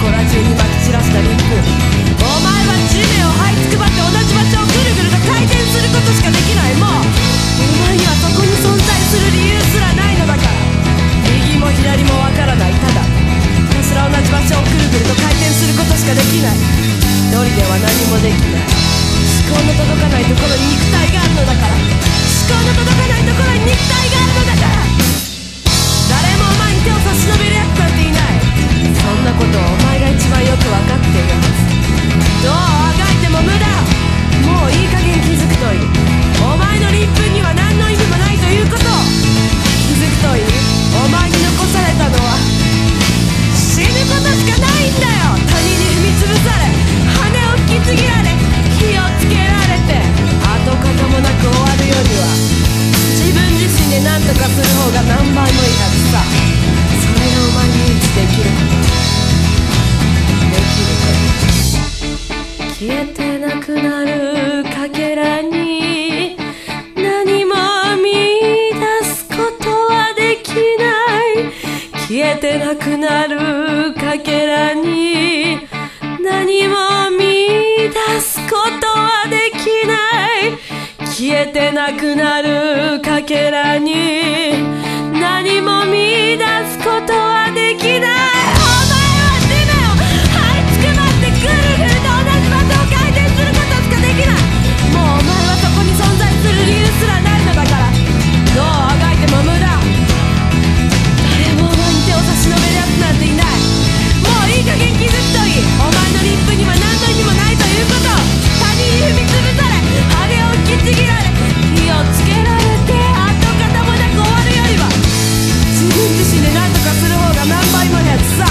コラ中散らしたリお前は地面を這いつくばって同じ場所をぐるぐると回転することしかできないもうお前にはそこに存在する理由すらないのだから右も左も分からないただひたすら同じ場所をぐるぐると回転することしかできない一人では何もできない思考の届かないところに肉体があるのだから思考の届かないところ消えてなくなるかけらに何も見出すことはできない。消えてなくなるかけらに何も見出すことはできない。消えてなくなるかけらに何も見出すことはできない。that's side.